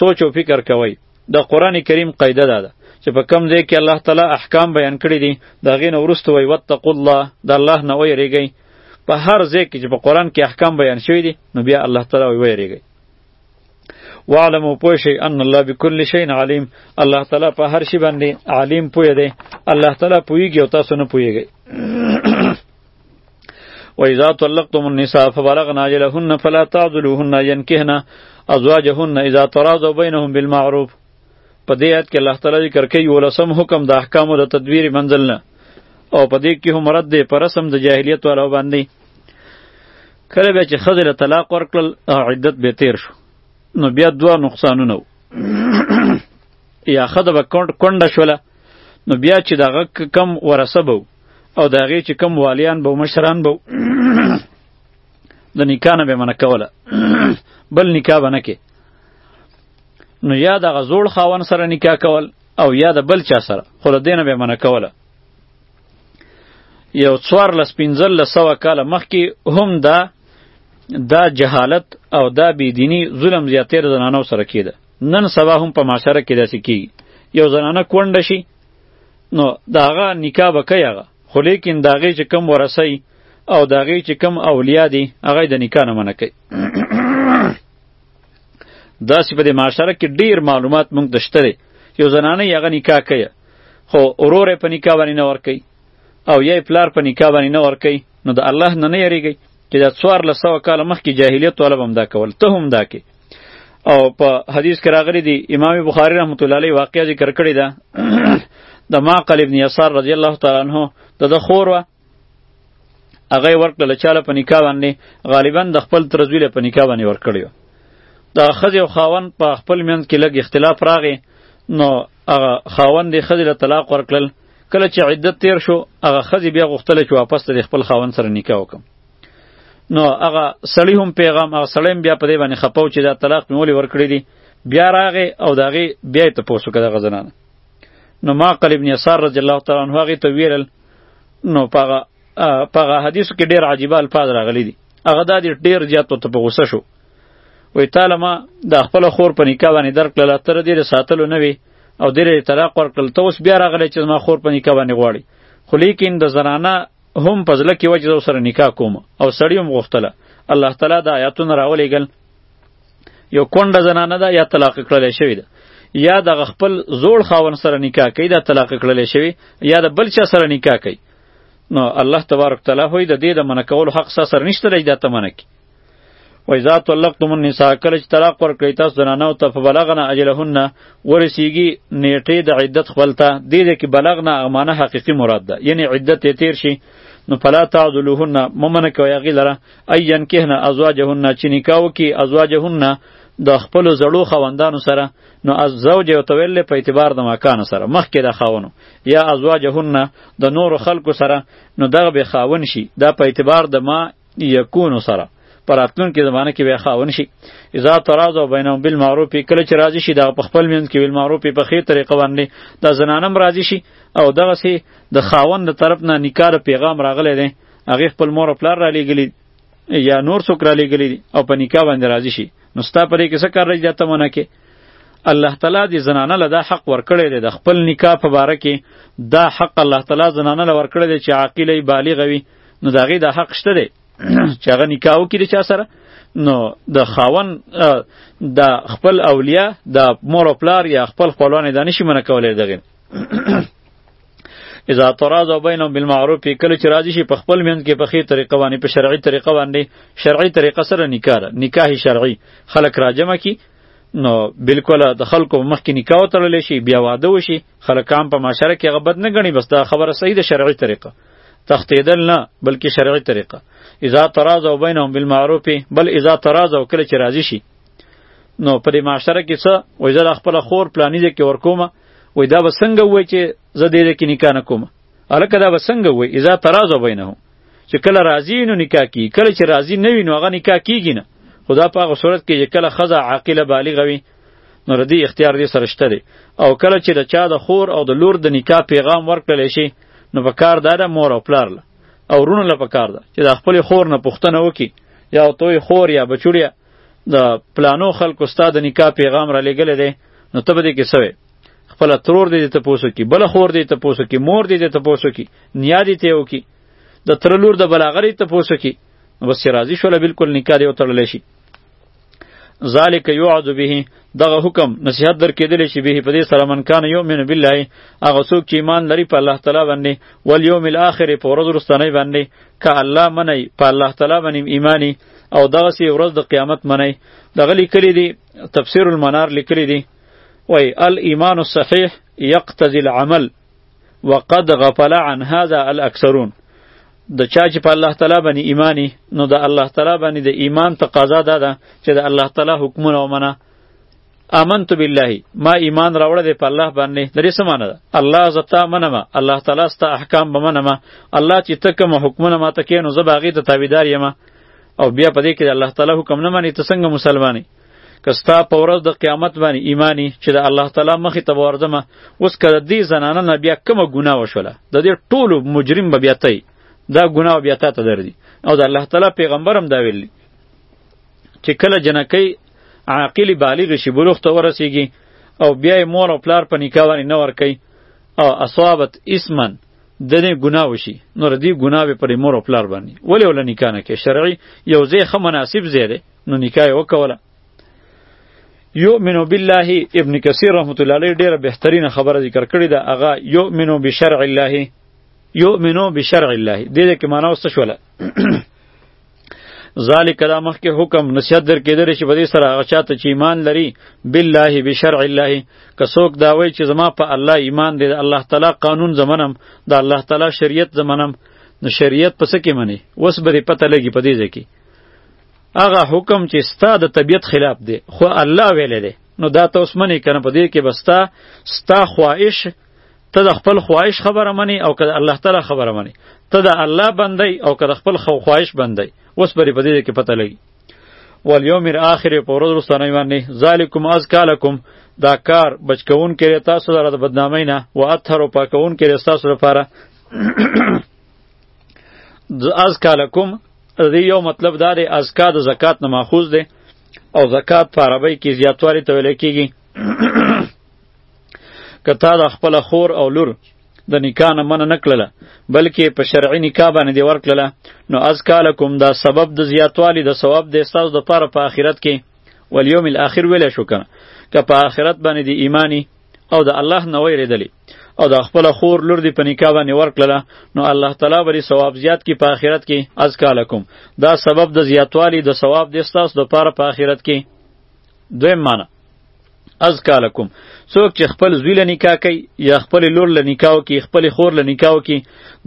سوچ او فکر کوئ د قران کریم قاعده دا ده چې په کم ځای کې الله تعالی احکام بیان کړی دي دا غین ورستو وی وتقوا الله د الله نه ویریږي په هر ځای کې چې په قران کې احکام بیان شوی دي نو بیا الله تعالی وی ویریږي وعلمو پوه شئ ان الله بكل شيء علیم الله تعالی په هر شي باندې عالم پوه دی الله تعالی پوهیږي او تاسو نه پوهیږئ وإذا طلقتم النساء فبلغن أجلهن فلا تعذلوهن ينكهن أزواجهن إذا تراضوا بينهم بالمعروف په دې آیت کې الله تعالی ذکر کوي ولسم حکم د احکامو د تدبیر منزل نه او په دې کې هم رد دی پر رسم د جاهلیت والا باندې کله بیا چې خزر طلاق ورکړل عدت به تیر شو نو بیا دوه نقصانونه یا خدای به کونډه شوله نو بیا چې دغه کم ورثه به او د هغې چې کم والیان به مشران به د نکاح نه به منع کوله بل نکاح به نه کې نو یا د هغه زوړ خاون سره نکاح کول او یا د بل چا سره خو له دې نه به منع کوله یو څوارلس پنځلس سوه کاله مخکې هم دا دا جهالت او دا بېدیني ظلم زیاتې د زنانو سره کېده نن سبا هم په معاشره کې داسې کېږي یو زنانه کونډه شي نو داغه نکاح به کوي هغه خو لیکن داغه چې کم ورسي او داغه چې کم اولیا دي هغه د نکاح نه منع کوي دا چې په دې معاشره کې ډیر معلومات مونږ دشتره یو زنانه یغه نکاح کوي خو اورور په نکاح باندې نه ور کوي او یې پلار په نکاح باندې نه ور کوي نو د الله نه نه یریږي چې دا څوار لسو کاله مخکې جاهلیت طالب هم دا کول ته هم دا کې او په حدیث کې راغلی دی امام بخاری رحمت الله علیه واقعا ذکر کړی دا د معقل ابن یسار رضی الله تعالی عنہ د د خور وا هغه ورکړل چاله په نکاح باندې غالبا د خپل ترزوی له په نکاح باندې ورکړیو دا خځه او خاون په خپل منځ کې لږ اختلاف راغی نو هغه خاون دی خځه له طلاق ورکړل کله چې عدت تیر شو هغه خځه بیا غوښتل چې واپس ته خپل خاون سره نکاح وکړي نو هغه سړی هم پیغام هغه سړی بیا په دې باندې خپاو چې دا طلاق مې ولې ورکړی دی بیا راغې او دا غي بیا ته پوسو کړه دغه زنانه نو ما قل ابن یسار رضی الله تعالی عنہ هغه ته ویرل نو پغه پغه حدیث کې ډیر عجیب الفاظ راغلي دي هغه دا ډیر زیات ته په غوسه شو وې تعالی ما د خپل خور په نکاح باندې درکړل تر دې ساتلو نه وی او دې طلاق ورکړل ته اوس بیا راغلی چې ما خور په نکاح باندې غواړي خو لیکن د زنانه هم په زړه کې وجه سره نکاح کوم او سړی هم غوښتله الله تعالی دا آیاتونه راولېږل یو کونډه زنانه ده یا طلاق کړلی شوې ده یا د خپل زوړ خاون سره نکاح کوي دا طلاق کړلی شوی یا د بل چا سره نکاح کوي نو الله تبارک تعالی هوی د دې د منع کولو حق سره نشته لږ دا ته منع کی و اذا طلقتم النساء کله چې طلاق ورکړی تاسو زنانو ته فبلغنا اجلهن ورسیږي نیټه د عدت خپل ته دې دې کې بلغنا معنی حقيقي مراد ده یعنی عدت یې تیر شي نو فلا تعذلوهن ممنه کوي هغه لره ايان کهنه ازواجهن چې نکاو کې ازواجهن د خپل زړو خوندانو سره نو از زوج او تویل په اعتبار د مکان سره مخکې د خاونو یا ازواجهن د نور خلکو سره نو دغه به خاون شي دا په اعتبار د ما یکونو سره پر اتلون کې زمانه کې بیا خاون شي اذا تراز او بینهم بالمعروف کله چې راضی شي دا په خپل منځ کې بالمعروف په خیر طریقه باندې دا زنانم راضی شي او دغه سي د خاون د طرف نه نکاح پیغام راغلی دی هغه خپل مور او پلار را لېګلی یا نور څوک را لېګلی او په نکاح باندې راضی شي نو ستا پرې کې څه کار راځي دا تمونه کې الله تعالی دې زنانه له دا حق ورکړی دی د خپل نکاح په باره کې دا حق الله تعالی زنانه له ورکړی دی چې عاقله بالغ وي نو د هغې دا حق شته دی چې هغه نکاح وکړي د چا سره نو د خاون د خپل اولیا د مور او پلار یا خپل خپلوان دا نشي منع کولی دغه اذا تراز او بینهم بالمعروف کله چې راضی شي په خپل منځ کې په خې طریقه باندې په شرعي طریقه باندې شرعي طریقه سره نکاح ده نکاح شرعي خلق راجمع کی نو بالکل د خلکو مخکې نکاح تړلی شي بیا واده وشي خلک عام په معاشره کې هغه بد نه ګڼي بس دا خبره صحیح ده شرعي طریقه تختیدل نه بلکې شرعي طریقه اذا ترازو بینهم بالمعروف بل اذا ترازو کله چې راضی شي نو په دې معاشره کې څه وای زه د خپل خور پلانیزه کې ورکومه وای دا به څنګه وای چې زه دې کې نکاح نه کوم الکه دا به څنګه وای اذا ترازو بینهم چې کله راضی نو نکاح کی کله چې راضی نه وي نو هغه نکاح کیږي نه خدا په هغه صورت کې چې کله خزه عاقله بالغه وي نو ردی اختیار دې سره شته دی او کله چې د چا د خور او د لور د نکاح پیغام ورکړل شي نو په کار دا ده مور او پلار له او ورونو له په کار ده چې د خپل خور نه پوښتنه وکړي یا توی خور یا بچوړیا د پلانو خلکو ستا د نکاح پیغام را لېږلی دی نو ته به دې کې سوې خپل ترور دې ته پوسو کی بل خور دې ته پوسو کی مور دې ته پوسو کی نیا دې ته وکی د ترلور د بلاغری ته پوسو کی بس راضی شول بالکل نکاح دې وتړل شي ذالک یعذ به دغه حکم نصیحت در کېدلی شي به په دې سره من کان یؤمن بالله هغه څوک چې ایمان لري په الله تعالی باندې ول یوم الاخر په ورځ وروستنۍ باندې که الله منی په الله تعالی باندې ایمانی او دغه سی ورځ د قیامت منی دغه لیکلی دی تفسیر المنار لیکلی دی وای الایمان الصحیح یقتضی العمل وقد غفل عن هذا الاکثرون د چا چې په الله تعالی باندې ایمانی نو د الله تعالی باندې د ایمان تقاضا دا ده چې د الله تعالی حکمونه ومنه آمنت بالله ما ایمان راوړه دی په الله باندې درې سمانه ده الله زتا منم الله تعالی ستا احکام به منم الله چې ته کوم حکمونه ما ته کینو زه باغی ته تابعدار یم او بیا په دې کې الله تعالی حکم نه مانی ته څنګه مسلمانی که ستا په ورځ د قیامت باندې ایمانی چې د الله تعالی مخې ته به ورځم اوس که د دې زنانه نه بیا کومه ګناه وشوله د دې ټولو مجرم به بیا ته دا ګناه بیا تا ته درځي او د الله تعالی پیغمبر هم دا ویلي چې کله جنکۍ عاقلې بالغې شي بلوغ ته ورسیږي او بیا یې مور او پلار په نکاح باندې نه ورکوي او اصابت اسمن د دې ګناه وشي نو د دې ګناه به پر مور او پلار باندې ولې ولا نکاح نه کې شرعي یو ځای ښه مناسب ځای دی نو نکاح یې وکوله یؤمن بالله ابن کثیر رحمت الله علیه ډیره بهترینه خبره ذکر کړې ده هغه یؤمن بشرع الله یؤمن بشرع الله دې دې کې معنا وسته شوله ذالک دا مخکې حکم نصیحت در کېدل شي په دې سره هغه چاته چې ایمان لري بالله بشرع الله که څوک دا وایي چې زما په الله ایمان دی الله تعالی قانون زمنم د الله تعالی شریعت زمنم نو شریعت پس کې منی وس به پته لګي په دې ځکه هغه حکم چې ستا د طبیعت خلاف دی خو الله ویلی دی نو دا ته اوس منې که نه په دې کې به ستا ستا خواهش ته د خپل خواهش خبره منې او که د الله تعالی خبره منې ته د الله بندی او که د خپل خواهش بندی اوس پرې په دې کې پته لګي والیوم الاخر په ورځ وروستنۍ باندې ذالکم ازکا لکم دا کار بچکون کړي تاسو لپاره د بدنامۍ نه و اطهر پاکون کړي تاسو لپاره د ازکا لکم دې یو مطلب دا دی ازکا د زکات نه ماخوذ دی او زکات په عربی کې زیاتوالی ته ویل کېږي که تا د خپل خور او لور د نکاح نه منع نکړله بلکې په شرعي نکاح باندې دی ورکړله نو از کالکم دا سبب د زیاتوالي د ثواب د استاز د پاره په آخرت کې والیوم الاخر ویل شو کنه که په آخرت باندې دی ایمانی او د الله نه ویریدلی او د خپل خور لور دی په نکاح باندې ورکړله نو الله تعالی بری ثواب زیات کی په آخرت کې ازکا لکم دا سبب د زیاتوالی د ثواب د استاس د پاره په آخرت کې دویم معنی ازکا لکم څوک چې خپل زوی له نکاح کوي یا خپل لور له نکاح کوي خپل خور له نکاح کوي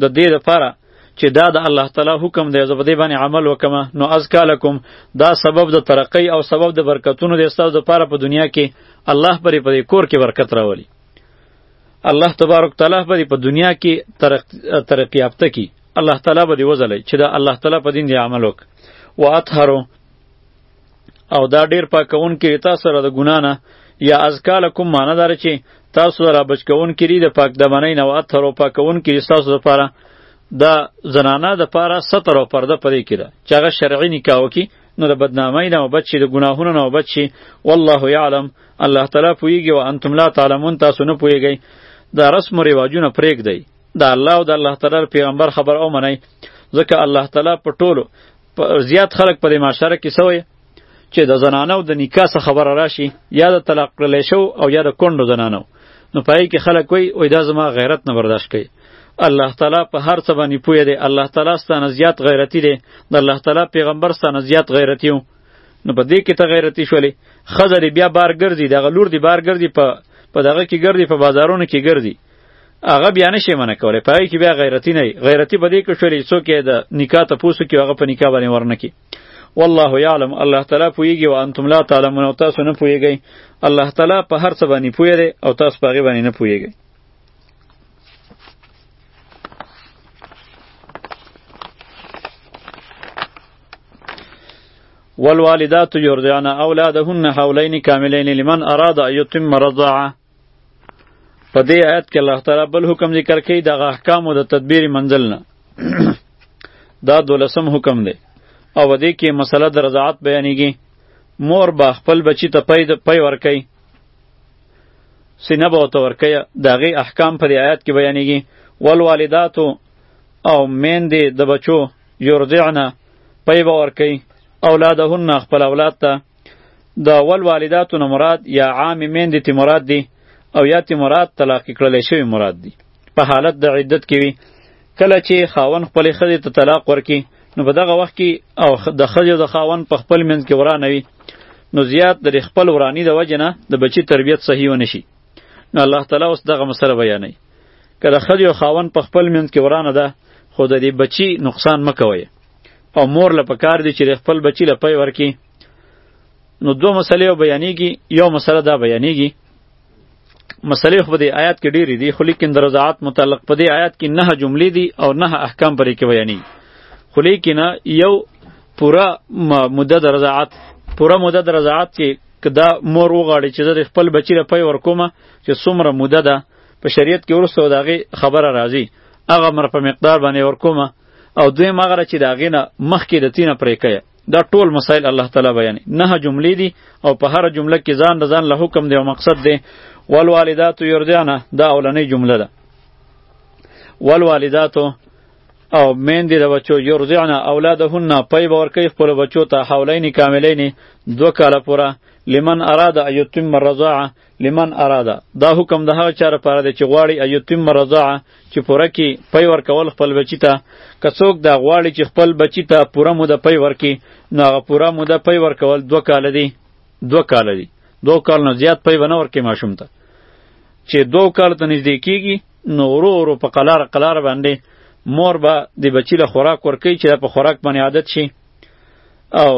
د دې لپاره چې دا د الله تعالی حکم دی زه په دې باندې عمل وکم نو ازکا لکم دا سبب د ترقی او سبب د برکتونو دی ستاسو لپاره په دنیا کې الله پرې په دې کور کې برکت راولي الله تبارک تعالی پرې په دنیا کې ترقی یافته کی الله تعالی به دې وځلې چې دا الله تعالی په دین دی عمل وک واطهرو او دا ډیر پاکون کې تاسو سره د ګنا نه یا ازکا لکم معنی دار چې تاسو را بچکون کړي د پاک دمنۍ نه واتر او پاکون کړي تاسو لپاره د زنانه د پاره ستر او پرده پرې کړه چې هغه شرعي نکاح وکي نو د بدنامۍ نه او بچي د ګناهونو نه او بچي والله يعلم الله تعالی پويږي او انتم لا تعلمون تاسو نه پويږئ دا رسم و رواجونه پرېږدئ د الله او د الله تعالی پیغمبر خبر او منئ ځکه الله تعالی په ټولو زیات خلک په دې معاشره کې سوی چې د زنانو د نکاح څخه خبره راشي یا د طلاق کړل شو او یا د کونډو زنانو نو پای کې خلک وای او دا زما غیرت نه برداشت کوي الله تعالی په هر څه باندې پوهه دی الله تعالی ستانه زیات غیرتی دی د الله تعالی پیغمبر ستانه زیات غیرتی و نو په دې کې ته غیرتی شولې خزر بیا بار ګرځي دغه لور دی بار ګرځي په په دغه کې ګرځي په بازارونو کې ګرځي هغه بیا نه شي منع کولی په هغې کې بیا غیرتي نه غیرتي په دې کې شولې څوک یې د نکاح تپوس وکړي هغه په نکاح باندې ورنه کړي والله یعلم الله تعالی پوهیږي او انتم لا تعلمون او تاسو نه پوهیږئ الله تعالی په هر څه باندې پوه دی او تاسو په هغې باندې نه پوهیږئ والوالدات يرضعن أولادهن حولين كاملين لمن أراد أن يتم رضاعه په دې آیت کې الله تعالی بل حکم ذکر کوي د احکام او د تدبیر منزل نه دا دولسم حکم دی او دې کې مسله د رضاعت بیانېږي مور به خپل بچی ته پی پی ورکي سینه به ورته ورکي د هغې احکام په دې آیات کې بیانېږي والوالداتو او میندې د بچو یرضعنه پی به ورکي اولادهن خپل اولاد ته د اول والداتو نه مراد یا عام میندې تی مراد دی او یا تی مراد طلاق کړل شوی مراد دی په حالت د عدت کې وي کله چې خاون خپل خځې ته طلاق ورکي نو په دغه وخت کې او د خځې د خاون په خپل منځ کې ورانه وي نو زیات د خپل ورانی د وجه نه د بچی تربیت صحیح ونه شي نو الله تعالی اوس دغه مسله بیانوي که د خځې او خاون په خپل منځ کې ورانه ده خو د دې بچی نقصان مکوئ او مور له پکار دی چې خپل بچی له پي ورکي نو دوه مسلې بیانېږي یو مسله دا بیانېږي مسلې خو دې آیات کې ډېری دي خو لیکن درزات متعلق په دې آیات کې نه جملې دي او نه احکام پرې کې بیانېږي خو لیکن یو پورا مده درزات پورا مده درزات کې کدا مور وغاړي چې د خپل بچی له پي ورکومه چې څومره مده ده په شریعت کې ورسره دغه خبره راځي هغه مر په مقدار باندې ورکومه او دویم هغه چې د هغې نه مخکې د تینه پرې کوي دا ټول مسائل الله تعالی بیانې نه جملې دي او په هر جمله کې ځان د ځان له حکم دی او مقصد دی والوالدات یرضعن دا اولنۍ جمله ده والوالدات او میندې د بچو یرضعن اولادهن پی به ورکوي خپلو بچو ته حولین کاملین دوه کاله پوره لمن اراد ان یتم الرضاعه لمن اراده دا حکم د هغه چا لپاره دی چې غواړي ایتم رضاعه چې پوره کی پی ورکول خپل بچی ته که څوک دا غواړي چې خپل بچی ته پوره موده پی ورکي نو هغه پوره موده پی ورکول دوه کال دی دوه کال دی دوه کال نه زیات پی ونه ورکي ماشوم ته چې دوه کال ته نږدې کیږي نو ورو ورو په قلار قلار باندې مور به د بچی له خوراک ورکوي چې دا په خوراک باندې عادت شي او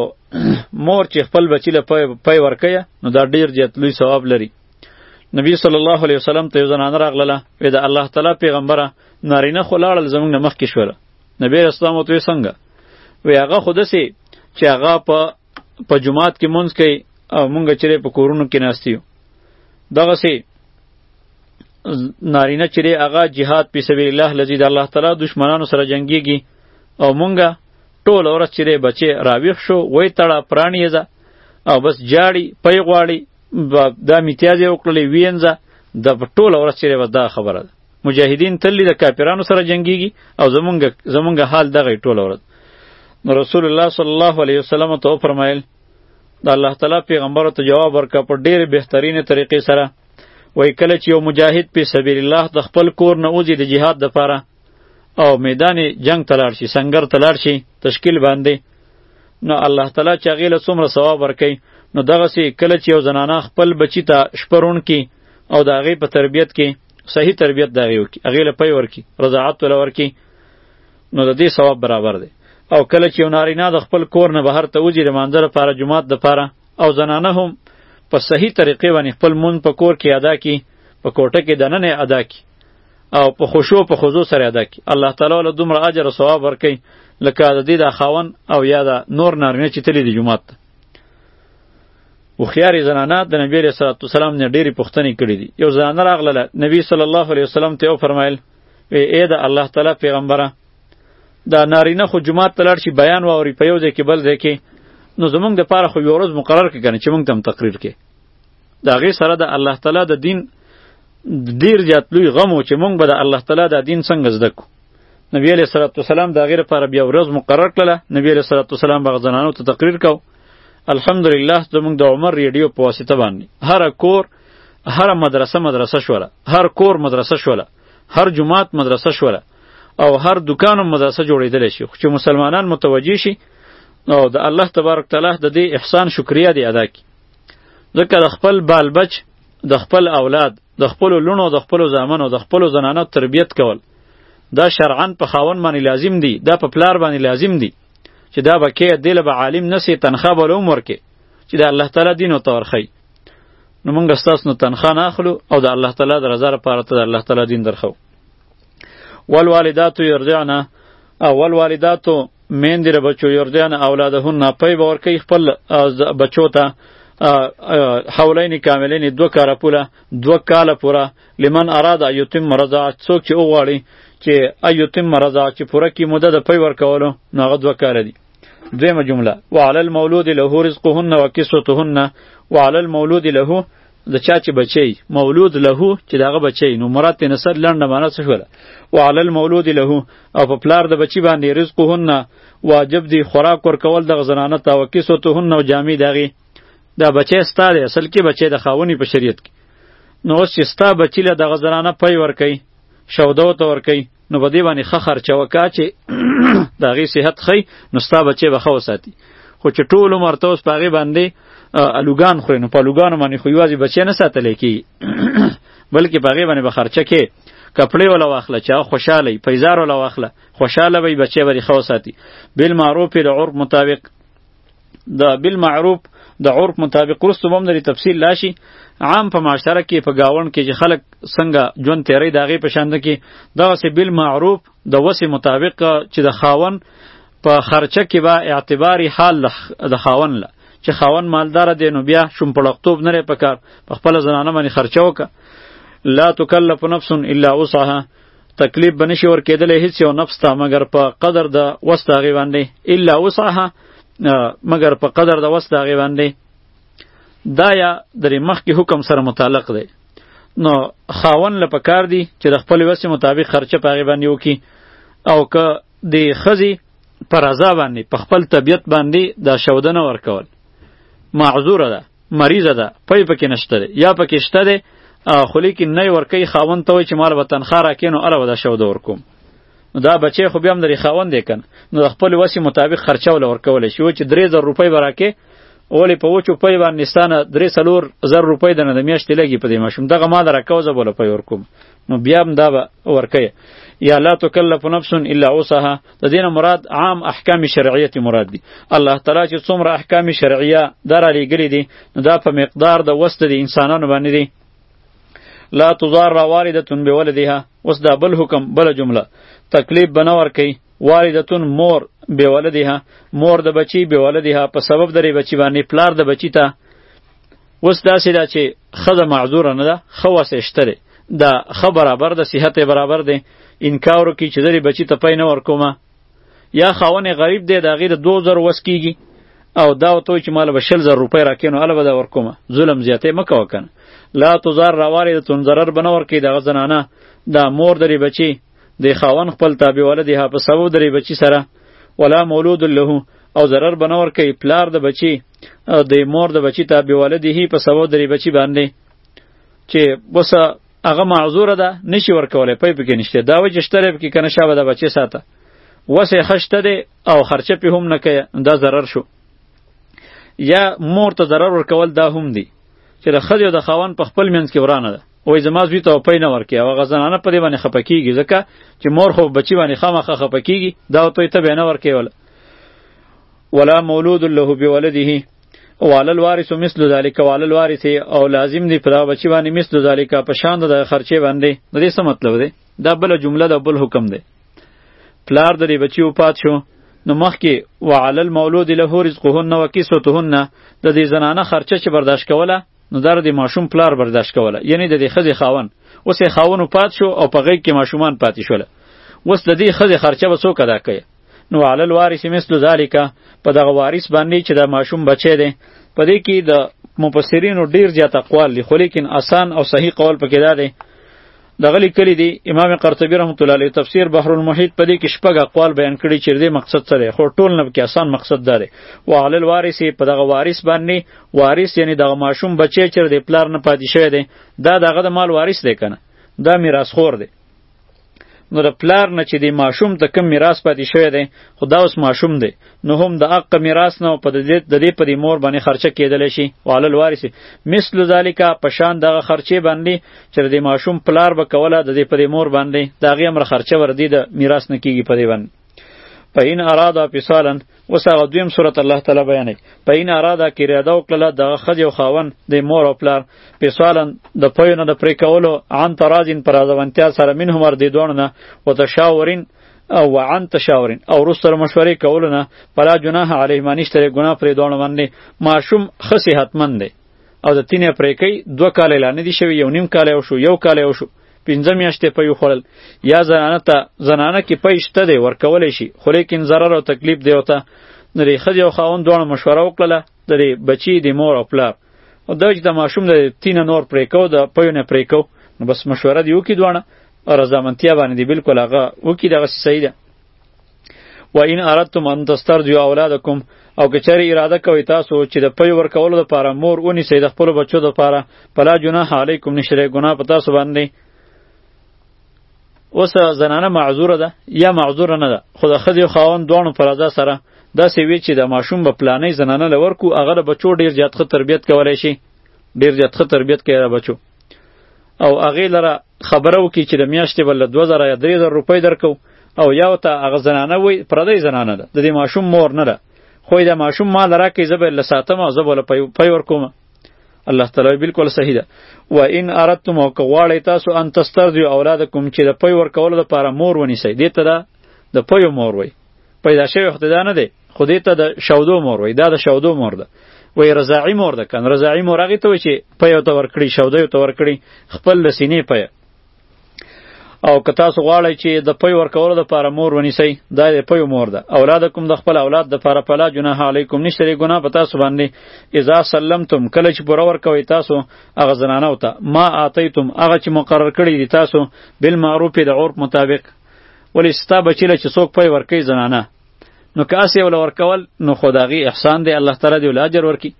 مور چې خپل بچی له پي ورکوي نو دا ډیر زیات لوی ثواب لري نبی صلی الله علیه وسلم ته یو زنانه راغله وې د الله تعالی پیغمبره نارینه خو لاړل زمونږ نه مخکې شوله نبی اسلام ورته څنګه وی هغه خو داسې چې هغه په په جماعت کې مونځ کوي او مونږ چیرې په کورونو کې ناست یو دغسې نارینه چیرې هغه جهاد په سبیل الله لذي د الله تعالی دشمنانو سره جنګیږي او مونږ ټول ورځ چې دی بچی راویښ شو وای تړه پرانی یزه او بس جاړي پي غواړي دا میتیاز یې وکړلې وینځه د ټول ورځ چې بس دا خبره ده مجاهدین تللی د کاپیرانو سره جنگیږي او زمونږ زمونږ حال دغه ټول ورځ نو رسول الله صلی الله علیه وسلم ته فرمایل د الله تعالی پیغمبر ته جواب ورکړه په ډېر بهترینه طریقې سره وای کله چې یو مجاهد په سبیل الله د خپل کور نه وځي د جهاد لپاره او میدان جنگ ته لاړ شي سنګر ته لاړ شي تشکیل باندې نو الله تعالی چې هغې له څومره ثواب ورکوي نو دغسې کله چې یو زنانه خپل بچي ته شپه روڼ کړي او د هغې په تربیت کې صحیح تربیت د هغې وکړي هغې له پی ورکړي رضاعت وله ورکړي نو د دې ثواب برابر دی او کله چې یو نارینه د خپل کور نه بهر ته وځي د مانځه لپاره جومات دپاره او زنانه هم په صحیح طریقې باندې خپل مونځ په کور کې ادا کړي په کوټه کې دننه ادا کړي او په خشوع په خضوع سره ادا کی الله تعالی له دومره اجر او ثواب ورکړي لکه د دې د خاون او یا د نور نارینه چې تللی دی جمعات ته وخیارې زنانه د نبی علیه صلات وسلام نه ډېرې پوښتنې کړې دي یو زنانه راغله نبی صلی الله علیه وسلم ته وفرمایل ای د الله تعالی پیغمبره دا نارینه خو جمعات ته لاړ شي بیان واوري په یو ځای کې بل ځای کې نو زمونږ د پاره خو یو ورځ مقرر کړي چې مونږ ته هم تقریر کې د هغې سره د الله تعالی د دین ډیر زیات لوی غم و چې مونږ به د الله تعالی د دین څنګه زده کو نبی علیه الصلاۃ والسلام د هغې لپاره بیا ورځ مقرر کړله نبی علیه الصلاۃ والسلام به زنانو ته تقریر کو الحمدلله زمونږ د عمر ریډیو په واسطه باندې هر کور هر مدرسه مدرسه شوله هر کور مدرسه شوله هر جماعت مدرسه شوله او هر دکان مدرسه جوړیدل شي خو چې مسلمانان متوجه شي او د الله تبارک تعالی د دې احسان شکریا دی ادا کی ځکه د خپل بال بچ د خپل اولاد د خپل لونو د خپل زامنو د خپل زنانو تربیت کول دا شرعا په خاون باندې لازم دی دا په پلار باندې لازم دی چې دا بکې دله به عالم نسی تنخواه بل عمر کې چې دا الله تعالی دین او تورخی نو موږ ستاسو نو تنخواه نه اخلو او د الله تعالی د رضا لپاره ته د الله تعالی دین درخو والوالدات یرضعن او والوالدات میندې د بچو یردیان اولادهن پی به ورکوي خپل بچو ته حولین کاملین دو کاله پوره دو کاله پوره لمن اراده یتم رضا څوک چې وغواړي چې ایتم رضا چې پوره کی موده د پی ورکولو نو هغه دو کاله دي دویمه جمله وعلى المولود له رزقهن وکسوتهن وعلى المولود له د چا چې بچی مولود له چې دغه بچی نو مراد ته نسل لنډه معنا څه شوله او علی المولود له او په پلار د بچی باندې رزقهن واجب دی خوراک ورکول د زنانه ته وکیسوتهن او جامې دغه دا بچی ستا دی اصل کې بچی د خاونی په شریعت کې نو اوس چې ستا بچی له دغه زنانه پي ورکي شودو ته ورکي نو په دې باندې ښه خرچه وکړه چې د هغې صحت ښي نو ستا بچی به ښه وساتي خو چې ټول عمر ته اوس په هغې باندې الوګان خورې نو په الوګانو باندې خو یوازې بچی نه ساتلی کېږي بلکې په هغې باندې به خرچه کې کپړې ولا واخله چې خوشاله پیزار ولا واخله خوشاله وي بچی به دې ښه وساتي بالمعروف د عرف مطابق د بالمعروف د عرف مطابق رستو بم لري تفصیل لاشي عام په معاشره کې په گاون کې چې خلک څنګه ژوند تیری داغه په شاند کې دغه سه بالمعروف د وسه مطابق چې د خاون په خرچه کې به اعتباری حال د خاون له چې خاون مالدار دی نو بیا شوم پړقتوب نه لري پکار په خپل زنانه باندې خرچه وکړه لا تکلف نفس الا وسعها تکلیف به نشي ورکېدلی هیڅ یو نفس ته مګر په قدر د وس د هغې باندې الا وسعها مګر په قدر د وس د هغې باندې دا یا درې مخکې حکم سره متعلق دی نو خاون له پکار دی چې د خپل وس مطابق خرچه په هغې باندې وکړي او که د ښځې په رضا باندې په خپل طبیعت باندې دا شودنه ورکول معذوره ده مریضه ده پي پکې نشته دی یا پکې شته دی خو لیکن نه یې ورکوي خاوند ته وایي چې مال به تنخوا راکړې نو هله به دا شوده ورکوم نو دا بچی خو بیا هم درې خاوند دی که نه نو د خپل وسې مطابق خرچه وله ورکولی شي و چې درې زر روپۍ به راکې ولې په وچو پی باندې ستانه درې څلور زر روپۍ دنه د میاشتې لګي په دې ماشوم دغه ما د راکوه زه به له پی ورکوم نو بیا هم دا به ورکه یا لا تکلف نفس الا وسعها د دین مراد عام احکام شرعیه مراد دی الله تعالی چې څومره احکام شرعیه در علی ګری دی نو دا په مقدار د وست دی انسانانو باندې دی لا تضار والدتون بولدها اوس دا بل حکم بل جمله تکلیف بنه ور کوي والدتون مور به ولدها مور د بچی به ولدها په سبب درې بچی باندې پلار د بچی ته اوس داسې ده چې ښځه معذوره نه ده ښه وس یې شته دی دا ښه برابر ده صحت یې برابر دی انکار وکړي چې زه دې بچي ته پی نه ورکومه یا خاون یې غریب دی د هغې د دوه زرو وس کیږي او دا ورته وایي چې ماله به شل زر روپۍ راکړې نو هله به دا ورکومه ظلم زیاتی مه کوه کنه لا تزار راوارې د تنظرر به نه ورکوي دغه زنانه دا مور درې بچي د خاون خپل تابع ولد یې په سبب درې بچي سره ولا مولود له او ضرر بنور کوي پلار د بچي د مور د بچی ته به ولده په سبب درې بچی باندې چې بس هغه معذور ده نشي ورکولای پي پکې نشته دا وجه شتره پکې کنه شابه د بچی ساته وسه خشته ده او خرچه په هم نه کوي دا ضرر شو یا مور ته ضرر ورکول دا هم دی چې د خځې او د خاوند په خپل منځ کې ورانه ده وای زما زوی ته پي نه ورکي او غزنانه په دې باندې خپه کیږي ځکه چې مور خو بچی باندې خامخه خپه کیږي دا ته ته به نه ورکي ولا ولا مولود له بولده وعلى الوارث مثل ذلك وعلى الوارث او لازم دی پر بچی باندې مثل ذلك په شان د خرچه باندې د دې څه مطلب دی دا بل جمله دا بل حکم دی پلار د بچی او پات شو نو مخکې وعلى المولود له رزقهن وکسوتهن د دې زنانه خرچه چې برداشت کوله نو در دې ماشوم پلار برداشت کوله یعنی د دې خزې خاون اوس یې خاون پات شو او په غیږ کې ماشومان پاتې شول اوس د دې خزې خرچه به څوک ادا کوي نو علی الوارث مثل ذالک په دغه وارث باندې چې دا ماشوم بچی دی په دې کې د مفسرینو ډیر زیات اقوال دي خو لیکن اسان او صحیح قول پکې دا دی دغه لیکلي دي امام قرطبي رحمت الله علیه تفسیر بحر المحیط په دې کې شپږ اقوال بیان کړي چې دې مقصد څه دی خو ټول نه کې اسان مقصد دا دی وعلی الوارث په دغه وارث باندې وارث یعنی دغه ماشوم بچی چې د پلار نه پاتې شوی دی دا دغه د مال وارث دی کنه دا میراث خور دی نو د پلار نه چې د ماشوم ته کم میراث پاتې شوی دی خو دا اوس ماشوم دی نو هم د حق میراث نه په د دې په دې مور باندې خرچه کېدلی شي وعلی الوارث مثل ذالک په شان دغه خرچې باندې چې د ماشوم پلار به کوله د دې په دې مور باندې د هغې امر خرچه وردی د میراث نه کېږي په دې باندې پهین اراده فصالا اوس هغه دویم صورت الله تعالی بیانوي پهین اراده کې اراده وکړله دغه ښځې او خاوند د مور او پلار فصالا د پویو نه د پرې کولو عن ترازین پر ازونتیا سره من همر دې دواړو نه وتشاورین او وعن تشاورین او رستر مشورې کولو نه پلا جناح علیه مانیشتره ګناه پرې دواړو باندې ماشوم ښه صحتمند دی او د تینې پرې کوي دوه کاله لا نه دي شوي یو نیم کاله یو شو یو کاله یو شو پنځه میاشتې پي وخوړل یا زنانه ته زنانه کې پي شته دی ورکولی شي خو لیکن ضرر او تکلیف دی ورته نو د ښځې او خاوند دواړو مشوره وکړله د دې بچي د مور او پلار او دا چې د ماشوم د تینه نور پرې کو د پیو نه پرې کو نو بس مشوره دی وکړي دواړه رضامندتیا باندې دی بالکل هغه وکړي دغسې صحیح ده و ان اردتم ان تسترجوا اولادکم او که چېرې اراده کوي تاسو چې د پي ورکولو لپاره مور ونیسئ د خپلو بچو لپاره فلا جناح علیکم نشته دی ګناه په تاسو باندې اوس زنانه معذوره ده یا معذوره نه ده خو د ښځې او خاوند دواړو په رضا سره داسې وي چې د ماشوم به پلانۍ زنانه له ورکو هغه د بچو ډېر زیات ښه تربیت کولی شي ډېر زیات ښه تربیت کوي د بچو او هغې لره خبره وکړي چې د میاشتې به له دوه زره یا درې زره روپۍ درکوو او یا ورته هغه زنانه وایي پردۍ زنانه ده د دې ماشوم مور نه ده خو یې دا ماشوم ما له راکړي زه به یې له ساتم او زه به له پی ورکوم الله تعالی بالکل صحیح ده و ان اردتم او که غواړئ تاسو ان تسترضیو اولادکم چې د پی ورکولو لپاره مور ونیسئ دې ته ده د پیو مور وایي پیدا شوی خدای نه دی خو دې ته د شودو مور وای دا د شودو مور ده وای رضاعي مور ده کن رضاعي مور هغه ته وای چې په یو تور کړی شوده یو تور کړی خپل لسینې په او که تاسو غواړئ چې د پي ورکولو لپاره مور ونیسئ دا د پي مور ده اولادکم د خپل اولاد لپاره فلا جناح علیکم نشته لري ګناه په تاسو باندې اذا سلمتم کله چې پوره ورکوئ تاسو هغه زنانه وته ما آتیتم هغه چې مقرر کړی دی تاسو بالمعروف د عرف مطابق ولی ستا بچی له چې څوک پي ورکوي زنانه نو که اسی ول ورکول نو خداغي احسان دی الله تعالی دی ول اجر ورکی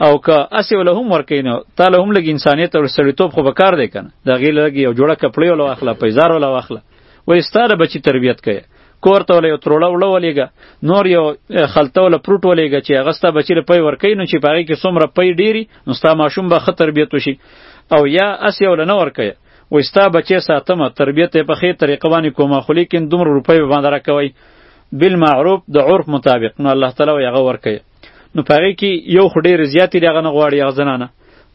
او که اسی ول هم ورکی نو تعالی هم لګ انسانیت او سړیتوب خو به کار دی کنه دا غیل لګ یو جوړه کپړې ول واخله پیزار ول واخله وای ستاره بچی تربیت کړي کور ته ولې تروړه وړه ولېګه نور یو خلته ول پروت ولېګه چې هغه ستا بچی له پي ورکې نو چې پاره کې څومره پي ډيري نو ستا ماشوم به خطر بیت شي او یا اس یو لنه ورکې وای ستا بچی ساتمه تربیت یې په ښې طریقه باندې کومه خو لیکن دومره روپۍ به باندې راکوی بالمعروف د عرف مطابق نو الله تعالی وایي هغه ورکوي نو په هغې کې یو خو ډېرې زیاتې دي هغه نه غواړي هغه زنانه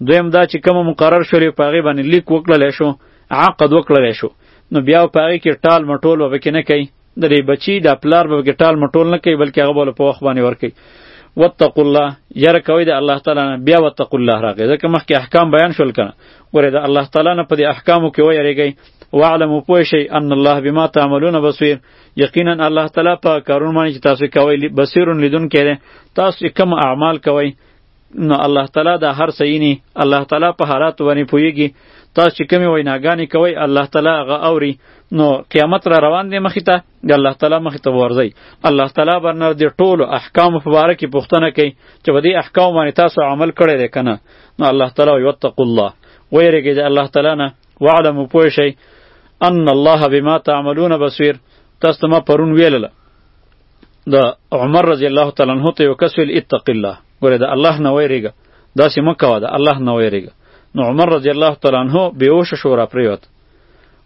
دویم دا چې کومه مقرر شولې په هغې باندې لیک وکړلی شو عقد وکړلی شو نو بیا په هغې کې ټال مټول به پکې نه کوي د دې بچی د پلار به کې ټال مټول نه کوي بلکې هغه بوله په وخت باندې ور کوي واتقوا الله یره کوي د الله تعالی نه بیا واتقوا الله راغی ځکه مخکې احکام بیان شول کنه ګوره د الله تعالی نه په دې احکامو کې ویریږئ واعلموا پوه شئ ان الله بما تعملون بصیر یقینا الله تعالی په کارونو باندې چې تاسو کوئ بصیر لیدونکی دی تاسو کوم اعمال کوئ نو الله تعالی دا هر څه ییني الله تعالی په حالات باندې پوهیږي تاسو چې کومې ویناګانې کوئ الله تعالی هغه اوري نو قیامت را روان دی مخې ته د الله تعالی مخې ته ورځئ الله تعالی به نه د ټولو احکامو په باره کې پوښتنه کوي چې په دې احکامو باندې تاسو عمل کړی دی که نه نو الله تعالی وایي واتقوا الله ویرېږئ د الله تعالی نه واعلمو پوه شئ ان الله بما تعملون بصیر تاسو ته ما پرون ویلله د عمر رضی الله تعالی عنہ ته یو کس ویل اتق الله ګوره د الله نه ویریږه داسې مه کوه د الله نه ویریږه نو عمر رضی الله تعالی عنہ بیهوشه شو را پریوت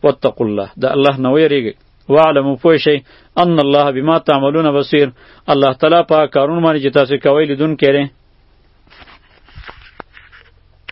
واتقوا الله د الله نه ویریږئ واعلموا پوه شئ ان الله بما تعملون بصیر الله تعالی په کارونو باندې چې تاسو کوئ لیدونکی دی